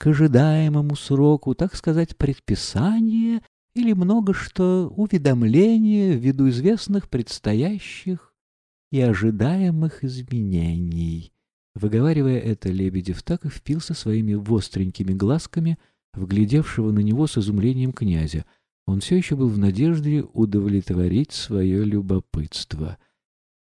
к ожидаемому сроку, так сказать, предписание или много что уведомление ввиду известных предстоящих и ожидаемых изменений. Выговаривая это, Лебедев так и впился своими востренькими глазками, вглядевшего на него с изумлением князя. Он все еще был в надежде удовлетворить свое любопытство.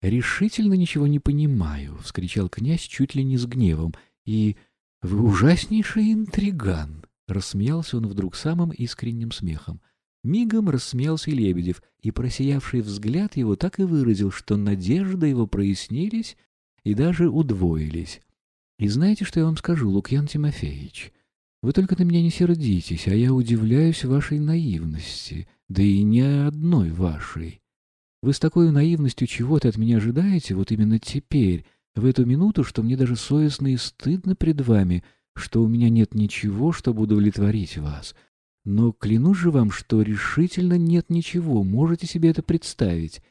«Решительно ничего не понимаю», — вскричал князь чуть ли не с гневом, и «Вы ужаснейший интриган!» — рассмеялся он вдруг самым искренним смехом. Мигом рассмеялся Лебедев, и просиявший взгляд его так и выразил, что надежды его прояснились и даже удвоились. И знаете, что я вам скажу, Лукьян Тимофеевич? Вы только на меня не сердитесь, а я удивляюсь вашей наивности, да и не одной вашей. Вы с такой наивностью чего-то от меня ожидаете вот именно теперь, в эту минуту, что мне даже совестно и стыдно пред вами, что у меня нет ничего, чтобы удовлетворить вас. Но клянусь же вам, что решительно нет ничего, можете себе это представить.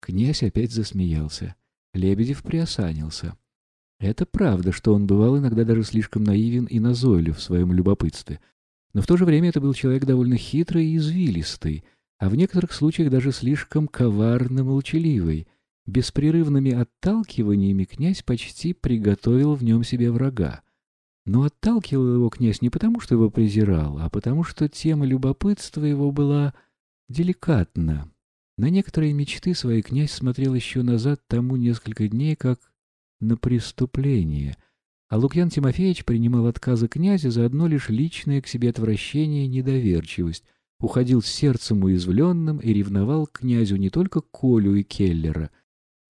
Князь опять засмеялся. Лебедев приосанился. Это правда, что он бывал иногда даже слишком наивен и назойлив в своем любопытстве. Но в то же время это был человек довольно хитрый и извилистый, а в некоторых случаях даже слишком коварно-молчаливый. Беспрерывными отталкиваниями князь почти приготовил в нем себе врага. Но отталкивал его князь не потому, что его презирал, а потому, что тема любопытства его была деликатна. На некоторые мечты свои князь смотрел еще назад тому несколько дней, как на преступление, а Лукьян Тимофеевич принимал отказы князя за одно лишь личное к себе отвращение и недоверчивость, уходил с сердцем уязвленным и ревновал князю не только Колю и Келлера —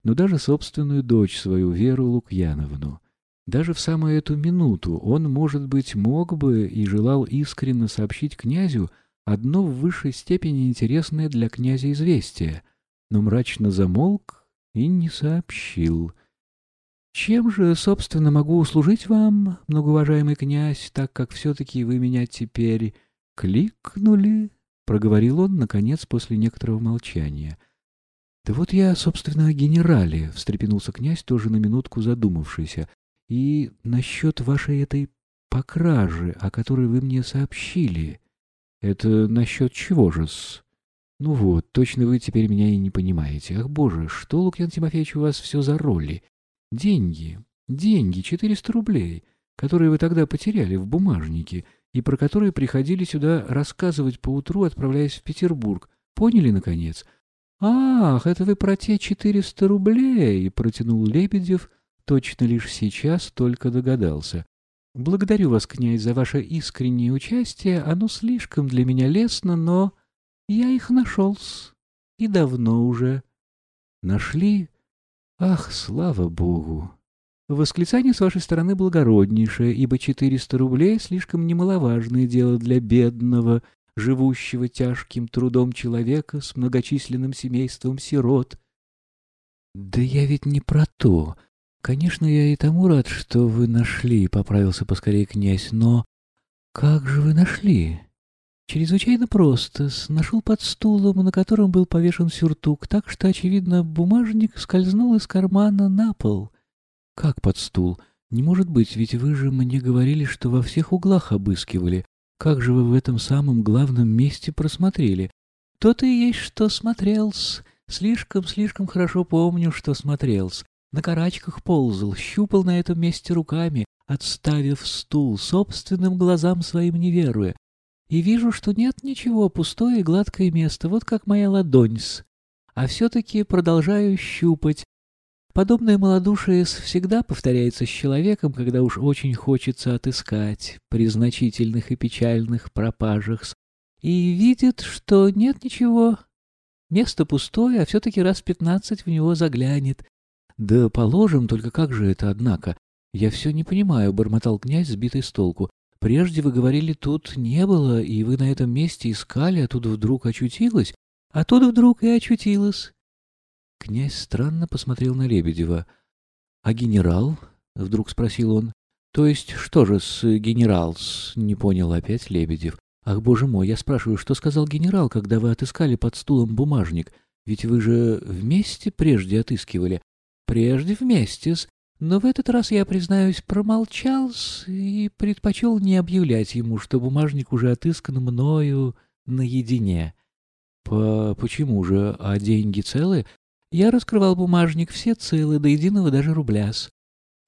но даже собственную дочь свою, Веру Лукьяновну. Даже в самую эту минуту он, может быть, мог бы и желал искренне сообщить князю одно в высшей степени интересное для князя известие, но мрачно замолк и не сообщил. «Чем же, собственно, могу услужить вам, многоуважаемый князь, так как все-таки вы меня теперь кликнули?» — проговорил он, наконец, после некоторого молчания —— Да вот я, собственно, о генерале, — встрепенулся князь, тоже на минутку задумавшийся. — И насчет вашей этой покражи, о которой вы мне сообщили. — Это насчет чего же-с? — Ну вот, точно вы теперь меня и не понимаете. Ах, боже, что, Лукьян Тимофеевич, у вас все за роли? Деньги, деньги, четыреста рублей, которые вы тогда потеряли в бумажнике и про которые приходили сюда рассказывать поутру, отправляясь в Петербург. Поняли, наконец? «Ах, это вы про те четыреста рублей!» — протянул Лебедев, точно лишь сейчас только догадался. «Благодарю вас, князь, за ваше искреннее участие. Оно слишком для меня лестно, но я их нашел-с. И давно уже. Нашли? Ах, слава богу!» Восклицание с вашей стороны благороднейшее, ибо четыреста рублей — слишком немаловажное дело для бедного, живущего тяжким трудом человека с многочисленным семейством сирот. «Да я ведь не про то. Конечно, я и тому рад, что вы нашли», — поправился поскорее князь, «но как же вы нашли?» «Чрезвычайно просто. Нашел под стулом, на котором был повешен сюртук, так что, очевидно, бумажник скользнул из кармана на пол». «Как под стул? Не может быть, ведь вы же мне говорили, что во всех углах обыскивали. Как же вы в этом самом главном месте просмотрели? То-то и есть, что смотрелся. Слишком-слишком хорошо помню, что смотрелся. На карачках ползал, щупал на этом месте руками, отставив стул, собственным глазам своим не веруя. И вижу, что нет ничего, пустое и гладкое место, вот как моя ладонь-с. А все-таки продолжаю щупать, Подобное малодушие всегда повторяется с человеком, когда уж очень хочется отыскать при значительных и печальных пропажах, и видит, что нет ничего. Место пустое, а все-таки раз пятнадцать в него заглянет. Да положим, только как же это, однако? Я все не понимаю, — бормотал князь, сбитый с толку. Прежде вы говорили, тут не было, и вы на этом месте искали, а тут вдруг очутилось, а тут вдруг и очутилось. Князь странно посмотрел на Лебедева. — А генерал? — вдруг спросил он. — То есть что же с генерал-с? — не понял опять Лебедев. — Ах, боже мой, я спрашиваю, что сказал генерал, когда вы отыскали под стулом бумажник? Ведь вы же вместе прежде отыскивали. — Прежде вместе-с. Но в этот раз я, признаюсь, промолчал и предпочел не объявлять ему, что бумажник уже отыскан мною наедине. По почему же, а деньги целы? Я раскрывал бумажник, все целы, до единого даже рубляс.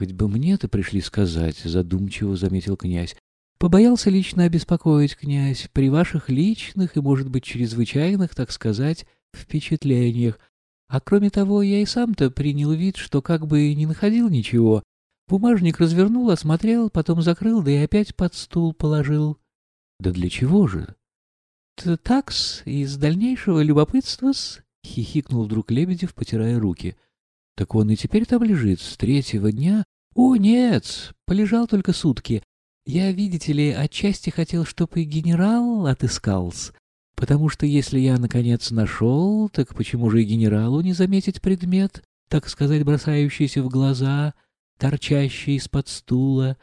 Хоть бы мне-то пришли сказать, задумчиво заметил князь. Побоялся лично обеспокоить, князь, при ваших личных и, может быть, чрезвычайных, так сказать, впечатлениях. А кроме того, я и сам-то принял вид, что как бы не находил ничего. Бумажник развернул, осмотрел, потом закрыл, да и опять под стул положил. Да для чего же? Такс, из дальнейшего любопытства-с, хихикнул вдруг Лебедев, потирая руки. Так он и теперь там лежит, с третьего дня? О, нет, полежал только сутки. Я, видите ли, отчасти хотел, чтобы и генерал отыскался. Потому что если я, наконец, нашел, так почему же и генералу не заметить предмет, так сказать, бросающийся в глаза, торчащий из-под стула,